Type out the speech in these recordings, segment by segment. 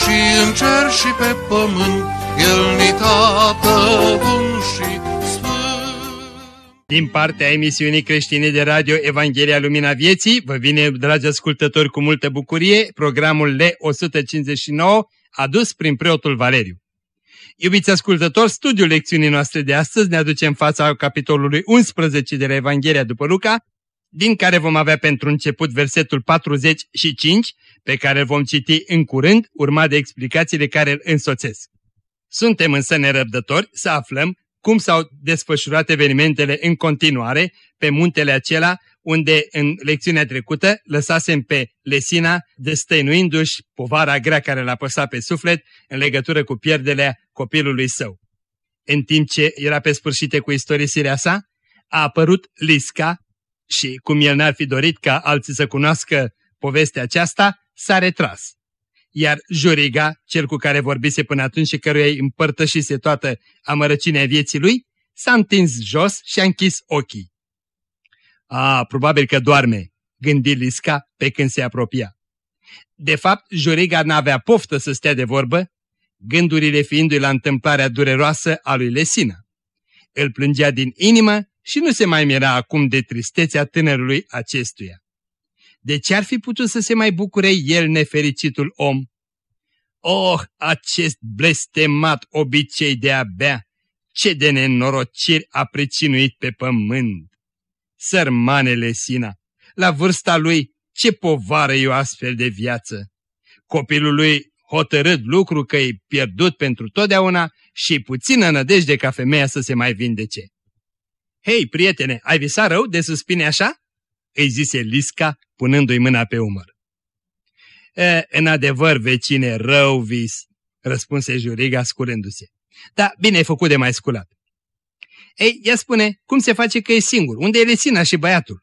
și în cer și pe pământ, El ni tată bun și din partea emisiunii creștine de radio Evanghelia Lumina Vieții, vă vine, dragi ascultători, cu multă bucurie, programul L159, adus prin preotul Valeriu. Iubiți ascultători, studiul lecțiunii noastre de astăzi ne aduce în fața capitolului 11 de la Evanghelia după Luca, din care vom avea pentru început versetul 45, pe care îl vom citi în curând, urmat de explicațiile care îl însoțesc. Suntem însă nerăbdători să aflăm cum s-au desfășurat evenimentele în continuare pe muntele acela unde în lecțiunea trecută lăsasem pe Lesina destăinuindu-și povara grea care l-a păsat pe suflet în legătură cu pierderea copilului său. În timp ce era pe sfârșit cu istorisirea sa, a apărut Lisca și, cum el n-ar fi dorit ca alții să cunoască povestea aceasta, s-a retras iar Juriga, cel cu care vorbise până atunci și căruia îi împărtășise toată amărăcinea vieții lui, s-a întins jos și a închis ochii. A, probabil că doarme, gândi Lisca pe când se apropia. De fapt, Juriga n-avea poftă să stea de vorbă, gândurile fiindu-i la întâmplarea dureroasă a lui Lesina. Îl plângea din inimă și nu se mai mira acum de tristețea tânărului acestuia. De ce ar fi putut să se mai bucure el nefericitul om? Oh, acest blestemat obicei de a bea, ce de nenorociri a pricinuit pe pământ! Sărmanele Sina, la vârsta lui, ce povară e o astfel de viață! Copilul lui hotărât lucru că e pierdut pentru totdeauna și puțină nădejde ca femeia să se mai vindece. Hei, prietene, ai visat rău de suspine așa? îi zise Lisca, punându-i mâna pe umăr. E, în adevăr, vecine, rău vis, răspunse Juriga sculându-se. Da, bine ai făcut de mai sculat. Ei, ea spune, cum se face că e singur? Unde e Lesina și băiatul?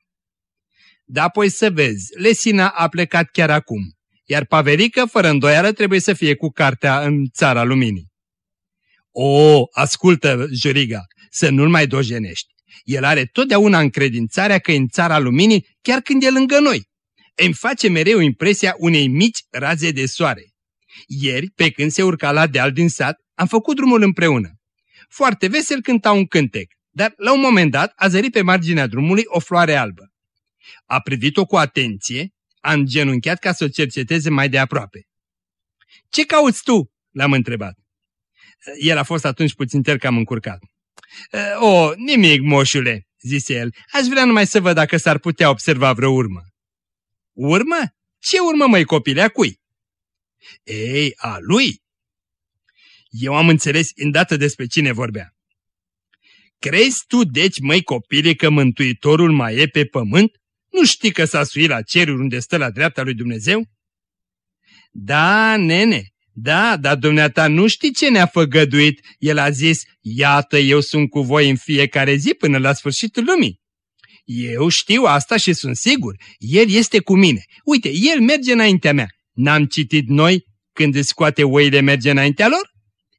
Da, apoi să vezi, Lesina a plecat chiar acum, iar Pavelică, fără îndoială, trebuie să fie cu cartea în țara luminii. O, ascultă, Juriga, să nu-l mai dojenești. El are totdeauna încredințarea că e în țara luminii chiar când e lângă noi. Îmi face mereu impresia unei mici raze de soare. Ieri, pe când se urca la deal din sat, am făcut drumul împreună. Foarte vesel cânta un cântec, dar la un moment dat a zărit pe marginea drumului o floare albă. A privit-o cu atenție, a îngenunchiat ca să o cerceteze mai de aproape. Ce cauți tu?" l-am întrebat. El a fost atunci puțin ter cam încurcat. O, nimic, moșule," zise el, aș vrea numai să văd dacă s-ar putea observa vreo urmă. Urmă? Ce urmă, măi, copile, a cui? Ei, a lui. Eu am înțeles îndată despre cine vorbea. Crezi tu, deci, măi, copile, că Mântuitorul mai e pe pământ? Nu știi că s-a suit la ceruri unde stă la dreapta lui Dumnezeu? Da, nene, da, dar dumneata nu știi ce ne-a făgăduit. El a zis, iată, eu sunt cu voi în fiecare zi până la sfârșitul lumii. Eu știu asta și sunt sigur. El este cu mine. Uite, el merge înaintea mea. N-am citit noi când îți scoate oile merge înaintea lor?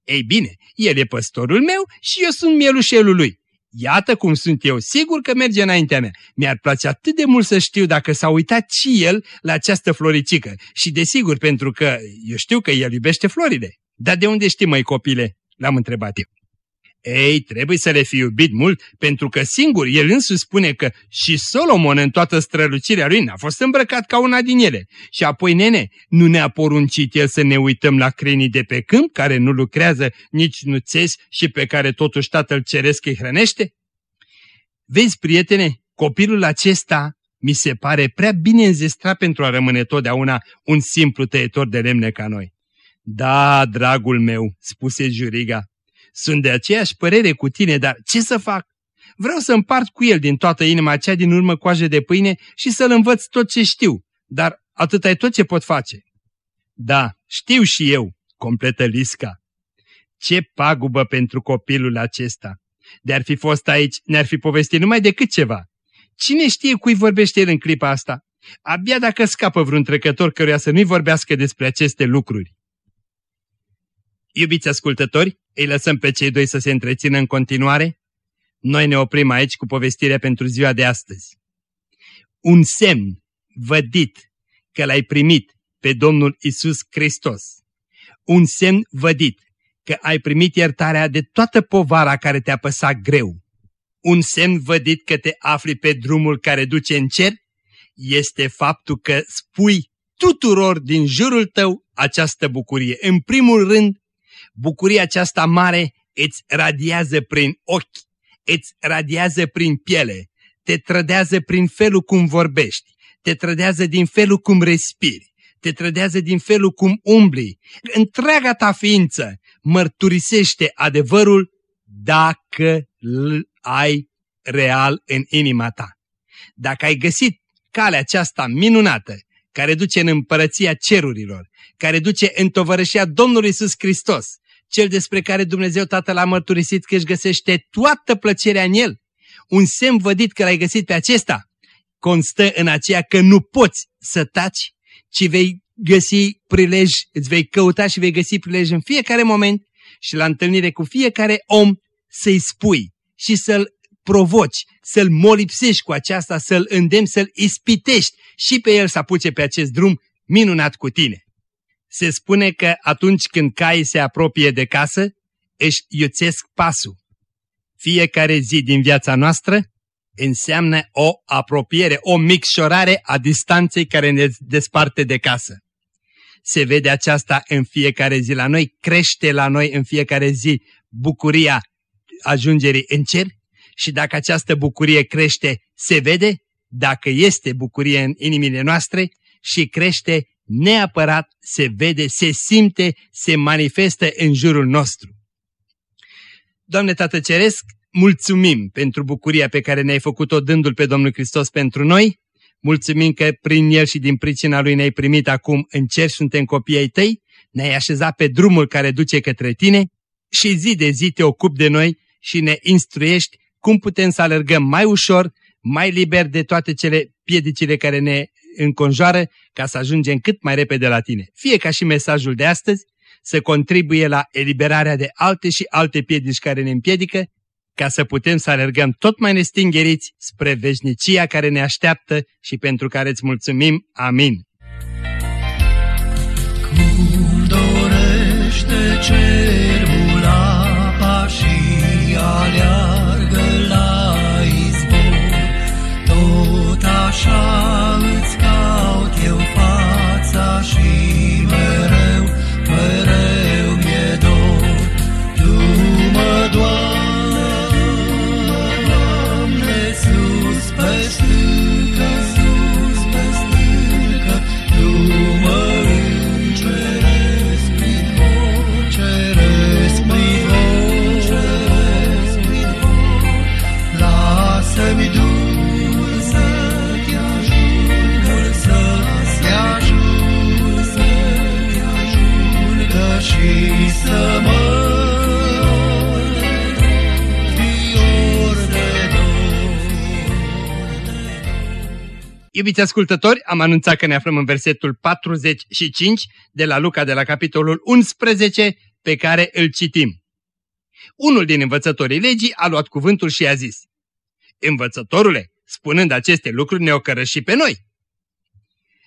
Ei bine, el e păstorul meu și eu sunt mielușelul lui. Iată cum sunt eu sigur că merge înaintea mea. Mi-ar place atât de mult să știu dacă s-a uitat și el la această floricică. Și desigur, pentru că eu știu că el iubește florile. Dar de unde știi, măi copile? L-am întrebat eu. Ei, trebuie să le fi iubit mult, pentru că singur el însuși spune că și Solomon în toată strălucirea lui n-a fost îmbrăcat ca una din ele. Și apoi, nene, nu ne-a poruncit el să ne uităm la crenii de pe câmp, care nu lucrează, nici nu țes și pe care totuși tatăl ceresc îi hrănește? Vezi, prietene, copilul acesta mi se pare prea bine înzestrat pentru a rămâne totdeauna un simplu tăietor de lemne ca noi. Da, dragul meu, spuse Juriga, sunt de aceeași părere cu tine, dar ce să fac? Vreau să împart cu el din toată inima cea din urmă coaje de pâine și să-l învăț tot ce știu, dar atât e tot ce pot face. Da, știu și eu, completă Lisca. Ce pagubă pentru copilul acesta! De-ar fi fost aici, ne-ar fi povestit numai decât ceva. Cine știe cui vorbește el în clipa asta? Abia dacă scapă vreun trecător căruia să nu-i vorbească despre aceste lucruri. Iubiți ascultători, îi lăsăm pe cei doi să se întrețină în continuare. Noi ne oprim aici cu povestirea pentru ziua de astăzi. Un semn vădit că l-ai primit pe Domnul Isus Hristos. Un semn vădit că ai primit iertarea de toată povara care te-a păsat greu. Un semn vădit că te afli pe drumul care duce în cer este faptul că spui tuturor din jurul tău această bucurie. În primul rând, bucuria aceasta mare îți radiază prin ochi, îți radiază prin piele, te trădează prin felul cum vorbești, te trădează din felul cum respiri, te trădează din felul cum umbli. Întreaga ta ființă mărturisește adevărul dacă îl ai real în inima ta. Dacă ai găsit calea aceasta minunată, care duce în împărăția cerurilor, care duce în tovărășia Domnului Iisus Hristos, cel despre care Dumnezeu Tatăl a mărturisit că își găsește toată plăcerea în el, un semn vădit că l-ai găsit pe acesta, constă în aceea că nu poți să taci, ci vei găsi prilej, îți vei căuta și vei găsi prilej în fiecare moment și la întâlnire cu fiecare om să-i spui și să-l provoci, să-l molipsești cu aceasta, să-l îndemni, să-l ispitești și pe el să apuce pe acest drum minunat cu tine. Se spune că atunci când caii se apropie de casă, își iuțesc pasul. Fiecare zi din viața noastră înseamnă o apropiere, o micșorare a distanței care ne desparte de casă. Se vede aceasta în fiecare zi la noi, crește la noi în fiecare zi bucuria ajungerii în cer și dacă această bucurie crește, se vede, dacă este bucurie în inimile noastre și crește neapărat, se vede, se simte, se manifestă în jurul nostru. Doamne Tată Ceresc, mulțumim pentru bucuria pe care ne-ai făcut-o dându-L pe Domnul Hristos pentru noi, mulțumim că prin El și din pricina Lui ne-ai primit acum în cer, suntem copii ai Tăi, ne-ai așezat pe drumul care duce către Tine și zi de zi te ocupi de noi și ne instruiești cum putem să alergăm mai ușor, mai liber de toate cele piedicile care ne înconjoară ca să ajungem cât mai repede la tine. Fie ca și mesajul de astăzi să contribuie la eliberarea de alte și alte piedici care ne împiedică, ca să putem să alergăm tot mai nestingeriți spre veșnicia care ne așteaptă și pentru care îți mulțumim. Amin. Cum dorește cerul apa și aleargă la izbor, tot așa Iubiți ascultători, am anunțat că ne aflăm în versetul 45 de la Luca de la capitolul 11 pe care îl citim. Unul din învățătorii legii a luat cuvântul și a zis, Învățătorule, spunând aceste lucruri ne ocără și pe noi.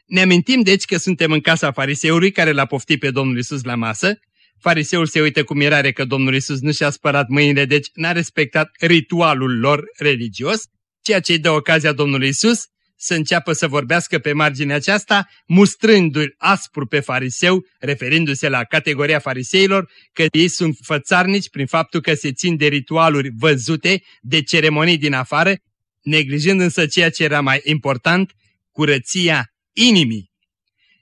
Ne amintim deci că suntem în casa fariseului care l-a poftit pe Domnul Isus la masă. Fariseul se uită cu mirare că Domnul Isus nu și-a spărat mâinile, deci n-a respectat ritualul lor religios, ceea ce îi dă ocazia Domnului Isus să înceapă să vorbească pe marginea aceasta, mustrându-l aspru pe fariseu, referindu-se la categoria fariseilor, că ei sunt fățarnici prin faptul că se țin de ritualuri văzute, de ceremonii din afară, neglijând însă ceea ce era mai important, curăția inimii.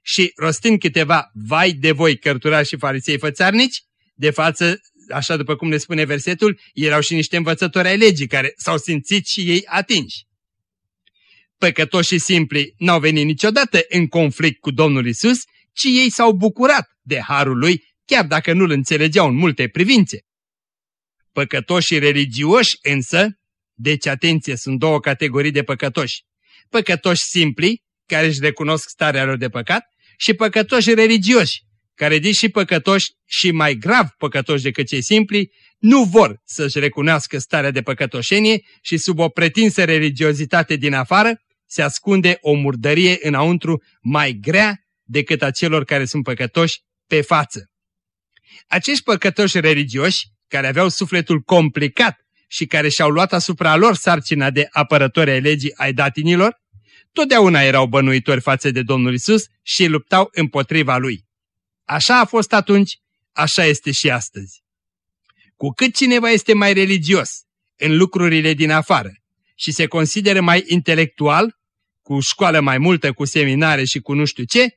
Și rostind câteva vai de voi cărturași și farisei fățarnici, de față, așa după cum ne spune versetul, erau și niște învățători ai legii care s-au simțit și ei atinși păcătoși și simpli n-au venit niciodată în conflict cu Domnul Isus, ci ei s-au bucurat de harul lui chiar dacă nu-l înțelegeau în multe privințe. Păcătoșii religioși însă, deci atenție, sunt două categorii de păcătoși. Păcătoși simpli, care își recunosc starea lor de păcat, și păcătoși religioși, care, deși păcătoși și mai grav păcătoși decât cei simpli, nu vor să-și recunoască starea de păcătoșenie și sub o pretinsă religiozitate din afară se ascunde o murdărie înăuntru mai grea decât a celor care sunt păcătoși pe față. Acești păcătoși religioși, care aveau sufletul complicat și care și-au luat asupra lor sarcina de apărători ai legii ai datinilor, totdeauna erau bănuitori față de Domnul Isus și luptau împotriva lui. Așa a fost atunci, așa este și astăzi. Cu cât cineva este mai religios în lucrurile din afară și se consideră mai intelectual, cu școală mai multă, cu seminare și cu nu știu ce,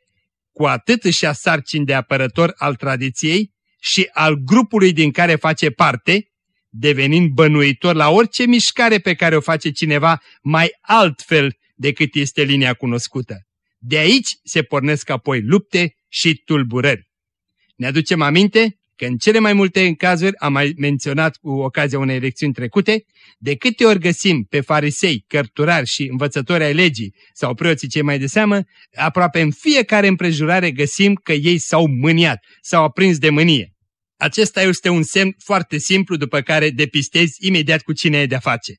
cu atât își ia sarcini de apărător al tradiției și al grupului din care face parte, devenind bănuitor la orice mișcare pe care o face cineva mai altfel decât este linia cunoscută. De aici se pornesc apoi lupte și tulburări. Ne aducem aminte că în cele mai multe cazuri, am mai menționat cu ocazia unei lecțiuni trecute, de câte ori găsim pe farisei, cărturari și învățători ai legii sau preoții cei mai de seamă, aproape în fiecare împrejurare găsim că ei s-au mâniat, s-au aprins de mânie. Acesta este un semn foarte simplu după care depistezi imediat cu cine e de-a face.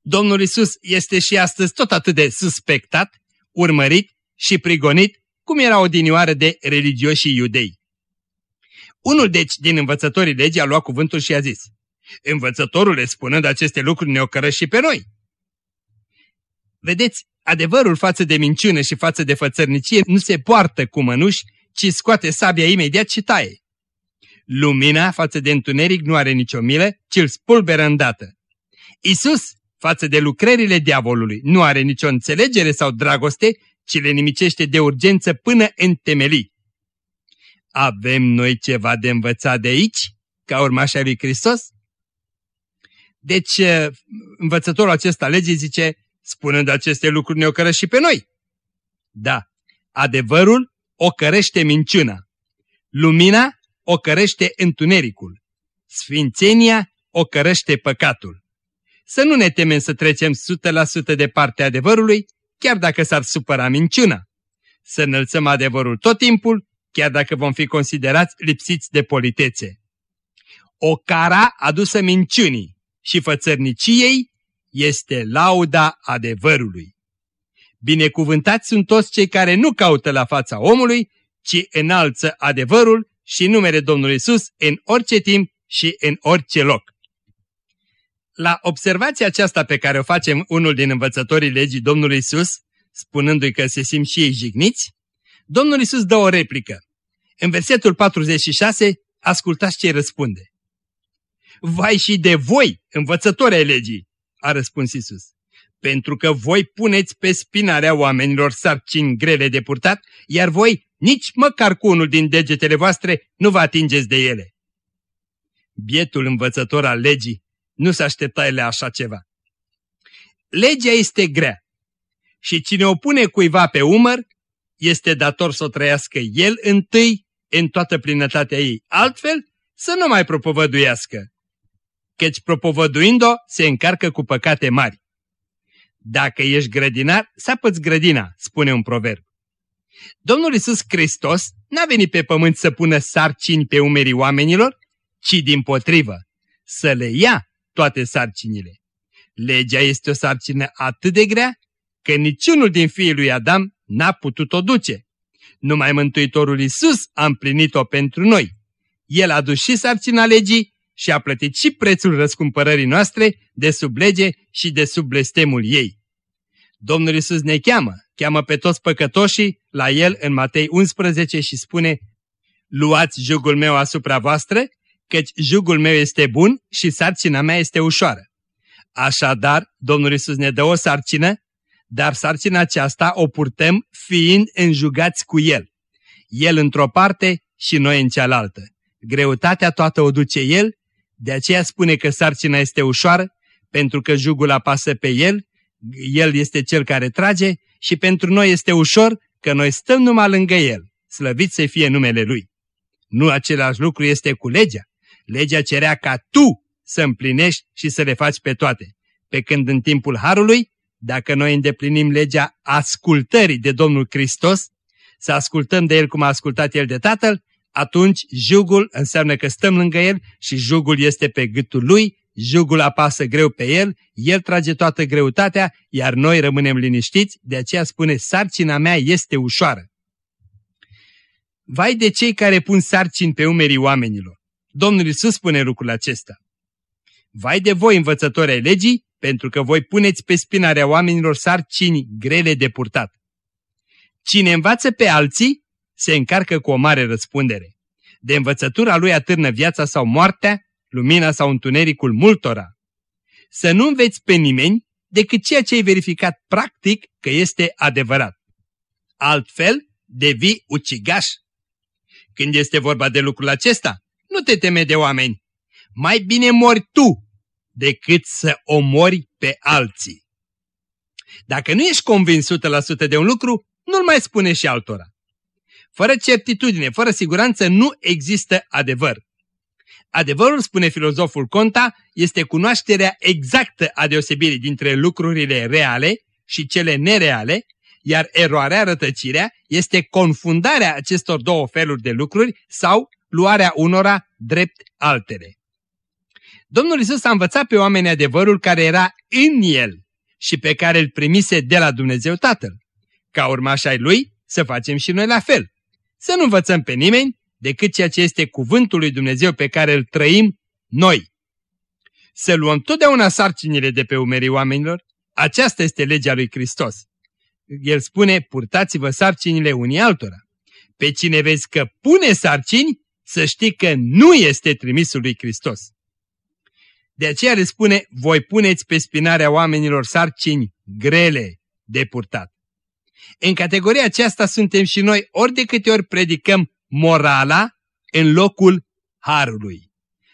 Domnul Isus este și astăzi tot atât de suspectat, urmărit și prigonit cum era odinioară de religioșii iudei. Unul deci din învățătorii legii a luat cuvântul și a zis, Învățătorule, spunând aceste lucruri, ne ocără și pe noi. Vedeți, adevărul față de minciună și față de fățărnicie nu se poartă cu mănuși, ci scoate sabia imediat și taie. Lumina față de întuneric nu are nicio milă, ci îl spulberă îndată. Isus, față de lucrările diavolului, nu are nicio înțelegere sau dragoste, ci le nimicește de urgență până în temelii. Avem noi ceva de învățat de aici, ca urmașa lui Hristos? Deci, eh, învățătorul acesta legii zice, spunând aceste lucruri ne ocără și pe noi. Da, adevărul ocărește minciuna. Lumina ocărește întunericul. Sfințenia ocărește păcatul. Să nu ne temem să trecem 100% de partea adevărului, chiar dacă s-ar supăra minciuna. Să înălțăm adevărul tot timpul chiar dacă vom fi considerați lipsiți de politețe. O cara adusă minciunii și fățărniciei este lauda adevărului. Binecuvântați sunt toți cei care nu caută la fața omului, ci înalță adevărul și numere Domnului Isus în orice timp și în orice loc. La observația aceasta pe care o facem unul din învățătorii legii Domnului Isus, spunându-i că se simt și ei jigniți, Domnul Isus dă o replică. În versetul 46, ascultați ce răspunde. Vai și de voi, învățători ai legii, a răspuns Isus, pentru că voi puneți pe spinarea oamenilor sarcini grele de purtat, iar voi nici măcar cu unul din degetele voastre nu vă atingeți de ele. Bietul învățător al legii nu se aștepta la așa ceva. Legea este grea și cine o pune cuiva pe umăr este dator să o trăiască el întâi în toată plinătatea ei, altfel să nu mai propovăduiască, căci propovăduind-o se încarcă cu păcate mari. Dacă ești grădinar, sapă-ți grădina, spune un proverb. Domnul Isus Hristos n-a venit pe pământ să pună sarcini pe umerii oamenilor, ci din potrivă, să le ia toate sarcinile. Legea este o sarcină atât de grea că niciunul din fiii lui Adam n-a putut o duce. Numai Mântuitorul Iisus a împlinit-o pentru noi. El a dus și sarcina legii și a plătit și prețul răscumpărării noastre de sub lege și de sub blestemul ei. Domnul Iisus ne cheamă, cheamă pe toți păcătoșii la El în Matei 11 și spune Luați jugul meu asupra voastră, căci jugul meu este bun și sarcina mea este ușoară. Așadar, Domnul Iisus ne dă o sarcină dar sarcina aceasta o purtăm fiind înjugați cu El. El într-o parte și noi în cealaltă. Greutatea toată o duce El, de aceea spune că sarcina este ușoară, pentru că jugul apasă pe El, El este Cel care trage și pentru noi este ușor că noi stăm numai lângă El, slăvit să fie numele Lui. Nu același lucru este cu legea. Legea cerea ca tu să împlinești și să le faci pe toate. Pe când în timpul Harului, dacă noi îndeplinim legea ascultării de Domnul Hristos, să ascultăm de El cum a ascultat El de Tatăl, atunci jugul înseamnă că stăm lângă El și jugul este pe gâtul Lui, jugul apasă greu pe El, El trage toată greutatea, iar noi rămânem liniștiți, de aceea spune, sarcina mea este ușoară. Vai de cei care pun sarcini pe umerii oamenilor. Domnul Iisus spune lucrul acesta. Vai de voi, învățători ai legii, pentru că voi puneți pe spinarea oamenilor sarcini grele de purtat. Cine învață pe alții, se încarcă cu o mare răspundere. De învățătura lui atârnă viața sau moartea, lumina sau întunericul multora. Să nu înveți pe nimeni decât ceea ce ai verificat practic că este adevărat. Altfel, devii ucigaș. Când este vorba de lucrul acesta, nu te teme de oameni. Mai bine mori tu decât să omori pe alții. Dacă nu ești convins 100% de un lucru, nu-l mai spune și altora. Fără certitudine, fără siguranță, nu există adevăr. Adevărul, spune filozoful Conta, este cunoașterea exactă a deosebirii dintre lucrurile reale și cele nereale, iar eroarea, rătăcirea, este confundarea acestor două feluri de lucruri sau luarea unora drept altele. Domnul Isus a învățat pe oameni adevărul care era în el și pe care îl primise de la Dumnezeu Tatăl. Ca urmași ai lui, să facem și noi la fel. Să nu învățăm pe nimeni decât ceea ce este cuvântul lui Dumnezeu pe care îl trăim noi. Să luăm totdeauna sarcinile de pe umerii oamenilor, aceasta este legea lui Hristos. El spune, purtați-vă sarcinile unii altora. Pe cine vezi că pune sarcini, să știi că nu este trimisul lui Hristos. De aceea le spune, voi puneți pe spinarea oamenilor sarcini grele de purtat. În categoria aceasta suntem și noi ori de câte ori predicăm morala în locul harului.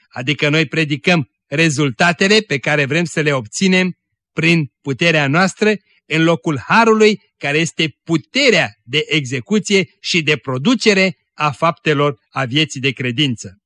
Adică noi predicăm rezultatele pe care vrem să le obținem prin puterea noastră în locul harului care este puterea de execuție și de producere a faptelor a vieții de credință.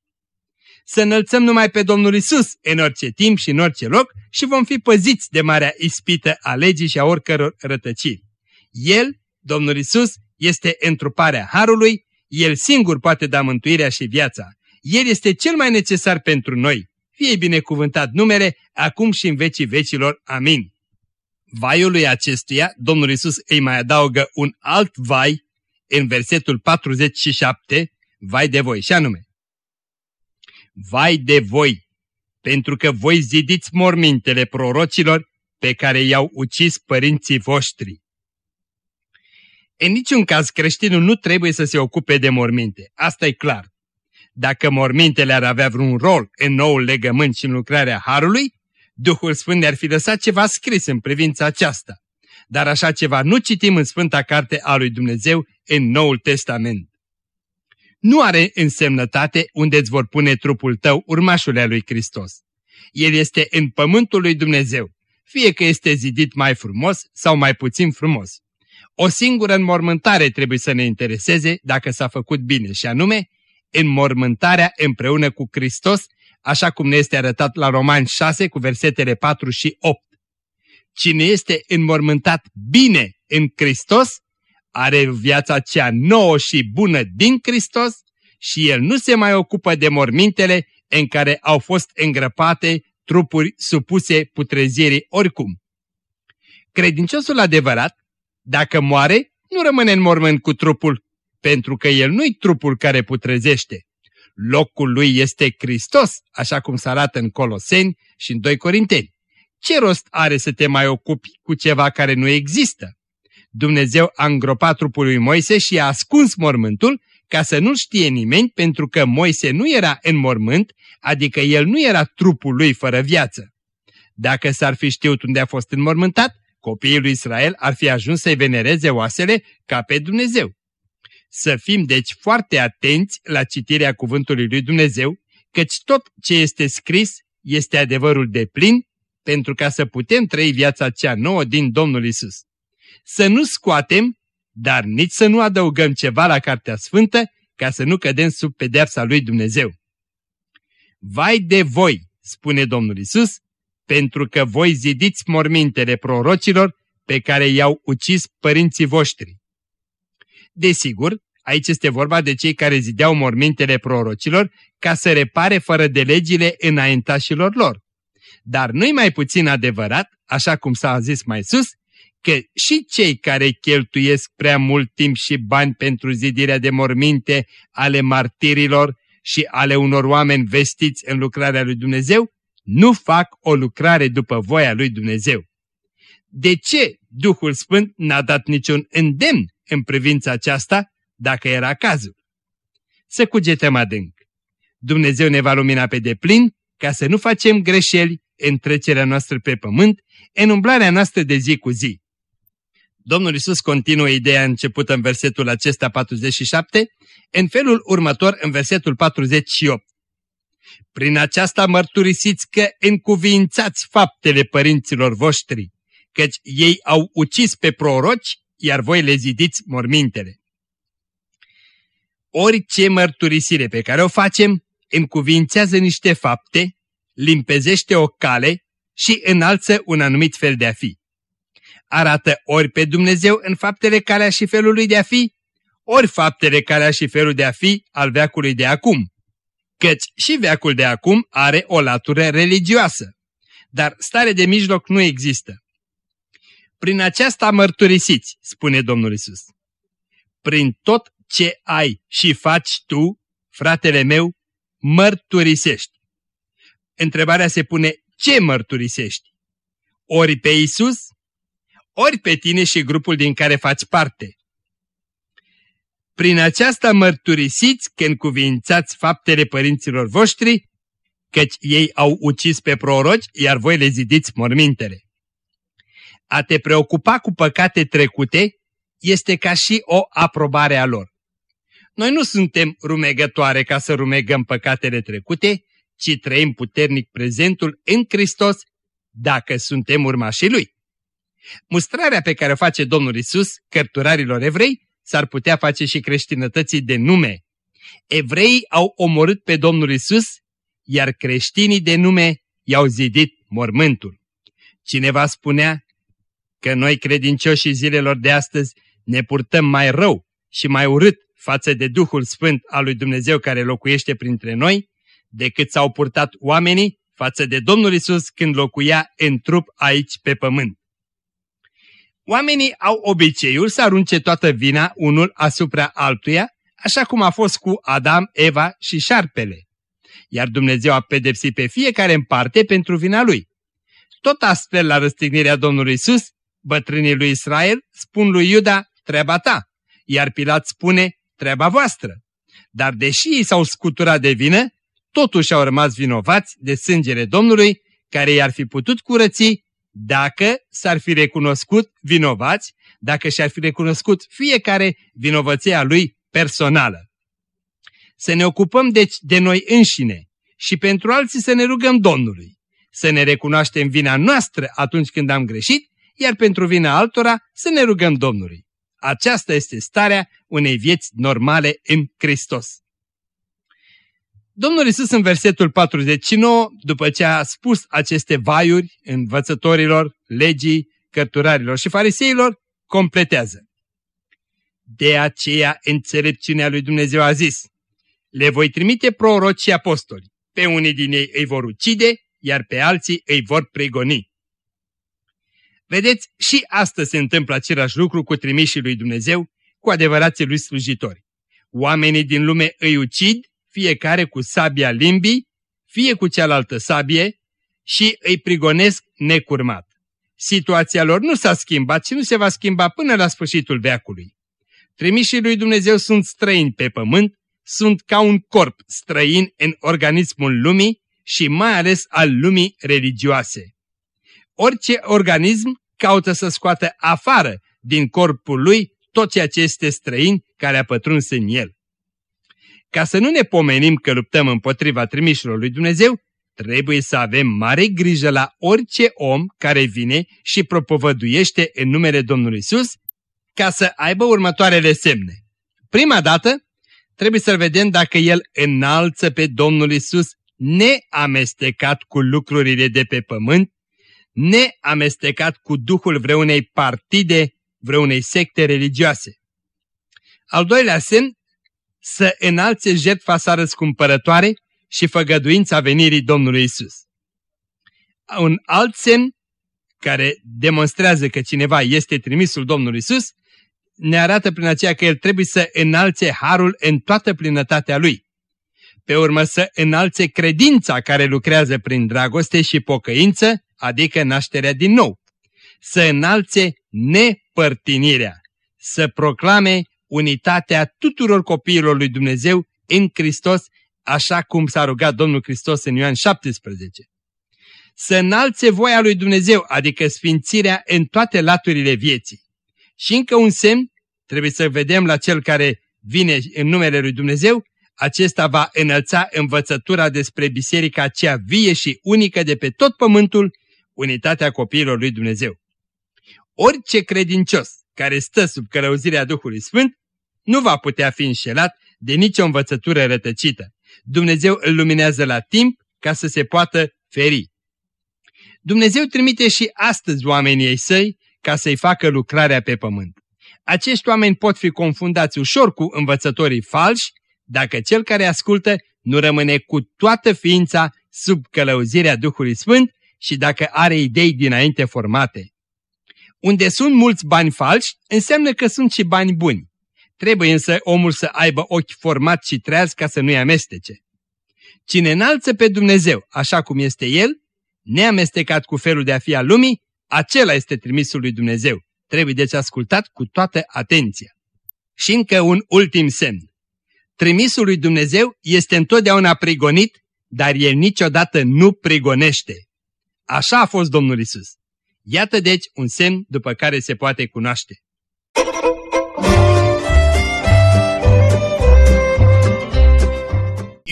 Să înălțăm numai pe Domnul Isus în orice timp și în orice loc și vom fi păziți de marea ispită a legii și a oricăror rătăciri. El, Domnul Isus, este întruparea Harului, El singur poate da mântuirea și viața. El este cel mai necesar pentru noi. Fie binecuvântat numele, acum și în vecii vecilor. Amin. Vaiului acestuia, Domnul Isus îi mai adaugă un alt vai în versetul 47, vai de voi, și anume. Vai de voi, pentru că voi zidiți mormintele prorocilor pe care i-au ucis părinții voștri. În niciun caz creștinul nu trebuie să se ocupe de morminte, asta e clar. Dacă mormintele ar avea vreun rol în noul legământ și în lucrarea Harului, Duhul Sfânt ne-ar fi lăsat ceva scris în privința aceasta. Dar așa ceva nu citim în Sfânta Carte a lui Dumnezeu în Noul Testament. Nu are însemnătate unde îți vor pune trupul tău urmașul lui Hristos. El este în pământul lui Dumnezeu, fie că este zidit mai frumos sau mai puțin frumos. O singură înmormântare trebuie să ne intereseze dacă s-a făcut bine și anume înmormântarea împreună cu Hristos, așa cum ne este arătat la Romani 6 cu versetele 4 și 8. Cine este înmormântat bine în Hristos, are viața cea nouă și bună din Hristos și el nu se mai ocupă de mormintele în care au fost îngrăpate trupuri supuse putrezirii oricum. Credinciosul adevărat, dacă moare, nu rămâne în mormânt cu trupul, pentru că el nu-i trupul care putrezește. Locul lui este Hristos, așa cum se arată în Coloseni și în 2 Corinteni. Ce rost are să te mai ocupi cu ceva care nu există? Dumnezeu a îngropat trupul lui Moise și a ascuns mormântul ca să nu știe nimeni pentru că Moise nu era în mormânt, adică el nu era trupul lui fără viață. Dacă s-ar fi știut unde a fost înmormântat, copiii lui Israel ar fi ajuns să-i venereze oasele ca pe Dumnezeu. Să fim deci foarte atenți la citirea cuvântului lui Dumnezeu, căci tot ce este scris este adevărul de plin, pentru ca să putem trăi viața cea nouă din Domnul Isus. Să nu scoatem, dar nici să nu adăugăm ceva la Cartea Sfântă, ca să nu cădem sub pedeapsa lui Dumnezeu. Vai de voi, spune Domnul Isus, pentru că voi zidiți mormintele prorocilor pe care i-au ucis părinții voștri. Desigur, aici este vorba de cei care zideau mormintele prorocilor ca să repare fără de legile înaintașilor lor. Dar nu-i mai puțin adevărat, așa cum s-a zis mai sus, că și cei care cheltuiesc prea mult timp și bani pentru zidirea de morminte ale martirilor și ale unor oameni vestiți în lucrarea lui Dumnezeu, nu fac o lucrare după voia lui Dumnezeu. De ce Duhul Sfânt n-a dat niciun îndemn în privința aceasta, dacă era cazul? Să cugetăm adânc. Dumnezeu ne va lumina pe deplin ca să nu facem greșeli în trecerea noastră pe pământ, în umblarea noastră de zi cu zi. Domnul Isus continuă ideea începută în versetul acesta 47, în felul următor în versetul 48. Prin aceasta mărturisiți că încuvințați faptele părinților voștri, căci ei au ucis pe proroci, iar voi le zidiți mormintele. Orice mărturisire pe care o facem încuvințează niște fapte, limpezește o cale și înalță un anumit fel de a fi. Arată ori pe Dumnezeu în faptele calea și felului de a fi, ori faptele calea și felul de a fi al veacului de acum, căci și veacul de acum are o latură religioasă, dar stare de mijloc nu există. Prin aceasta mărturisiți, spune Domnul Isus. Prin tot ce ai și faci tu, fratele meu, mărturisești. Întrebarea se pune, ce mărturisești? Ori pe Isus, ori pe tine și grupul din care faci parte. Prin aceasta mărturisiți când cuvințați faptele părinților voștri, căci ei au ucis pe proroci, iar voi le zidiți mormintele. A te preocupa cu păcate trecute este ca și o aprobare a lor. Noi nu suntem rumegătoare ca să rumegăm păcatele trecute, ci trăim puternic prezentul în Hristos dacă suntem urmașii Lui. Mustrarea pe care o face Domnul Isus cărturarilor evrei s-ar putea face și creștinătății de nume. Evreii au omorât pe Domnul Isus, iar creștinii de nume i-au zidit mormântul. Cineva spunea că noi credincioșii zilelor de astăzi ne purtăm mai rău și mai urât față de Duhul Sfânt al lui Dumnezeu care locuiește printre noi, decât s-au purtat oamenii față de Domnul Isus când locuia în trup aici pe pământ. Oamenii au obiceiul să arunce toată vina unul asupra altuia, așa cum a fost cu Adam, Eva și șarpele. Iar Dumnezeu a pedepsit pe fiecare în parte pentru vina lui. Tot astfel, la răstignirea Domnului Isus, bătrânii lui Israel spun lui Iuda, treaba ta, iar Pilat spune, treaba voastră. Dar deși ei s-au scuturat de vină, totuși au rămas vinovați de sângele Domnului, care i-ar fi putut curăți dacă s-ar fi recunoscut vinovați, dacă și-ar fi recunoscut fiecare vinovăția lui personală. Să ne ocupăm deci de noi înșine și pentru alții să ne rugăm Domnului, să ne recunoaștem vina noastră atunci când am greșit, iar pentru vina altora să ne rugăm Domnului. Aceasta este starea unei vieți normale în Hristos. Domnul Isus în versetul 49, după ce a spus aceste vaiuri învățătorilor, legii, cărturarilor și fariseilor, completează. De aceea înțelepciunea lui Dumnezeu a zis, le voi trimite proroci și apostoli, pe unii din ei îi vor ucide, iar pe alții îi vor pregoni. Vedeți, și astăzi se întâmplă același lucru cu trimișii lui Dumnezeu, cu adevărații lui slujitori. Oamenii din lume îi ucid fiecare cu sabia limbii, fie cu cealaltă sabie, și îi prigonesc necurmat. Situația lor nu s-a schimbat și nu se va schimba până la sfârșitul veacului. Trimișii lui Dumnezeu sunt străini pe pământ, sunt ca un corp străin în organismul lumii și mai ales al lumii religioase. Orice organism caută să scoată afară din corpul lui tot ceea ce este străin care a pătruns în el. Ca să nu ne pomenim că luptăm împotriva trimișilor lui Dumnezeu, trebuie să avem mare grijă la orice om care vine și propovăduiește în numele Domnului Isus, ca să aibă următoarele semne. Prima dată, trebuie să vedem dacă el înalță pe Domnul Isus neamestecat cu lucrurile de pe pământ, neamestecat cu duhul vreunei partide, vreunei secte religioase. Al doilea semn, să înalțe jertfa sa răscumpărătoare și făgăduința venirii Domnului Isus. Un alt semn care demonstrează că cineva este trimisul Domnului Isus ne arată prin aceea că el trebuie să înalțe harul în toată plinătatea lui. Pe urmă să înalțe credința care lucrează prin dragoste și pocăință, adică nașterea din nou. Să înalțe nepărtinirea, să proclame unitatea tuturor copiilor lui Dumnezeu în Hristos, așa cum s-a rugat Domnul Hristos în Ioan 17. Să înalțe voia lui Dumnezeu, adică sfințirea în toate laturile vieții. Și încă un semn, trebuie să vedem la cel care vine în numele lui Dumnezeu, acesta va înălța învățătura despre biserica aceea vie și unică de pe tot pământul, unitatea copiilor lui Dumnezeu. Orice credincios care stă sub călăuzirea Duhului Sfânt nu va putea fi înșelat de nicio învățătură rătăcită. Dumnezeu îl luminează la timp ca să se poată feri. Dumnezeu trimite și astăzi oamenii ei săi ca să-i facă lucrarea pe pământ. Acești oameni pot fi confundați ușor cu învățătorii falși dacă cel care ascultă nu rămâne cu toată ființa sub călăuzirea Duhului Sfânt și dacă are idei dinainte formate. Unde sunt mulți bani falși, înseamnă că sunt și bani buni. Trebuie însă omul să aibă ochi format și treaz ca să nu-i amestece. Cine înalță pe Dumnezeu așa cum este El, neamestecat cu felul de a fi al lumii, acela este trimisul lui Dumnezeu. Trebuie deci ascultat cu toată atenția. Și încă un ultim semn. Trimisul lui Dumnezeu este întotdeauna prigonit, dar el niciodată nu prigonește. Așa a fost Domnul Isus. Iată deci un semn după care se poate cunoaște.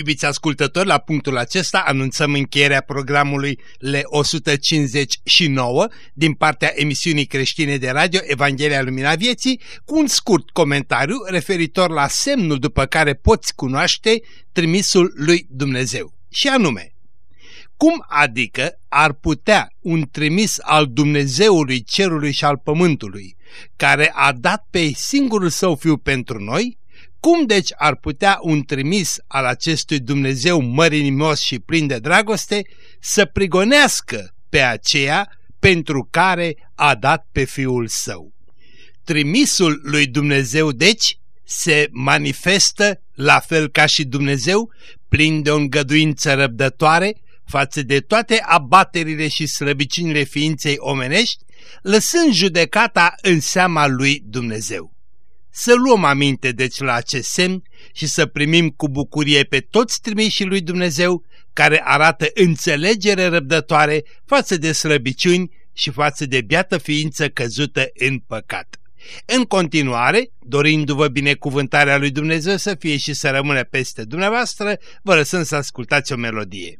Iubiți ascultători, la punctul acesta anunțăm încheierea programului L159 din partea emisiunii creștine de radio Evanghelia Lumina Vieții cu un scurt comentariu referitor la semnul după care poți cunoaște trimisul lui Dumnezeu. Și anume, cum adică ar putea un trimis al Dumnezeului cerului și al pământului, care a dat pe singurul său fiu pentru noi, cum deci ar putea un trimis al acestui Dumnezeu mărinimos și plin de dragoste să prigonească pe aceea pentru care a dat pe Fiul Său? Trimisul lui Dumnezeu, deci, se manifestă la fel ca și Dumnezeu, plin de o îngăduință răbdătoare față de toate abaterile și slăbiciunile ființei omenești, lăsând judecata în seama lui Dumnezeu. Să luăm aminte deci la acest semn și să primim cu bucurie pe toți trimișii lui Dumnezeu care arată înțelegere răbdătoare față de slăbiciuni și față de biată ființă căzută în păcat. În continuare, dorindu-vă binecuvântarea lui Dumnezeu să fie și să rămână peste dumneavoastră, vă lăsăm să ascultați o melodie.